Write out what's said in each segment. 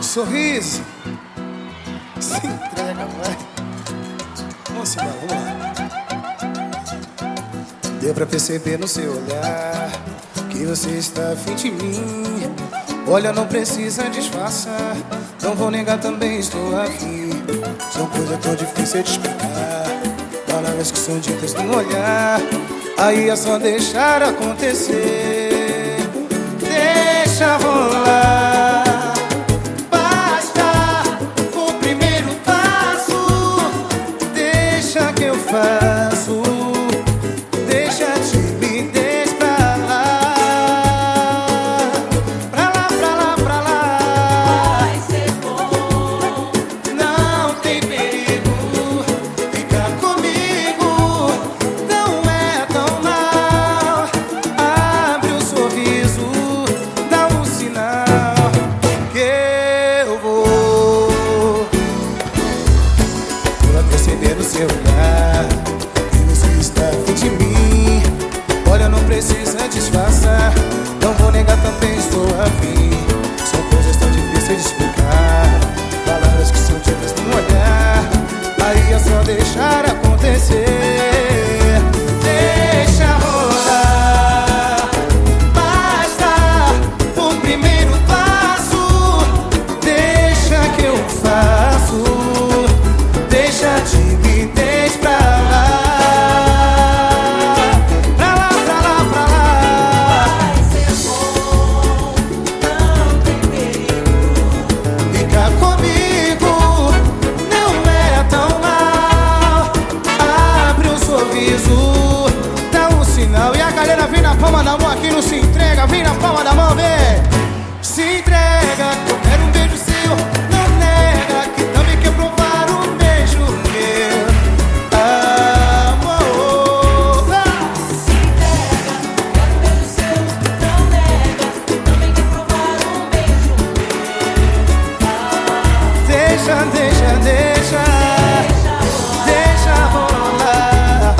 Sorriso. Se entrega, vai. Vamos embora, vamos lá. Deu pra perceber no seu olhar que você está afim de mim. Olha, não precisa disfarçar. Não vou negar, também estou aqui. São coisas tão difíceis de explicar. Palavras que são ditas no olhar. Aí é só deixar acontecer. Deixa rolar. deixar acontecer. deixa, deixa, deixa. Deixa rolar.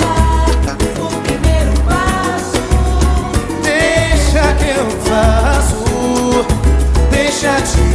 Basta o primeiro passo. Deixa que eu faço. Deixa te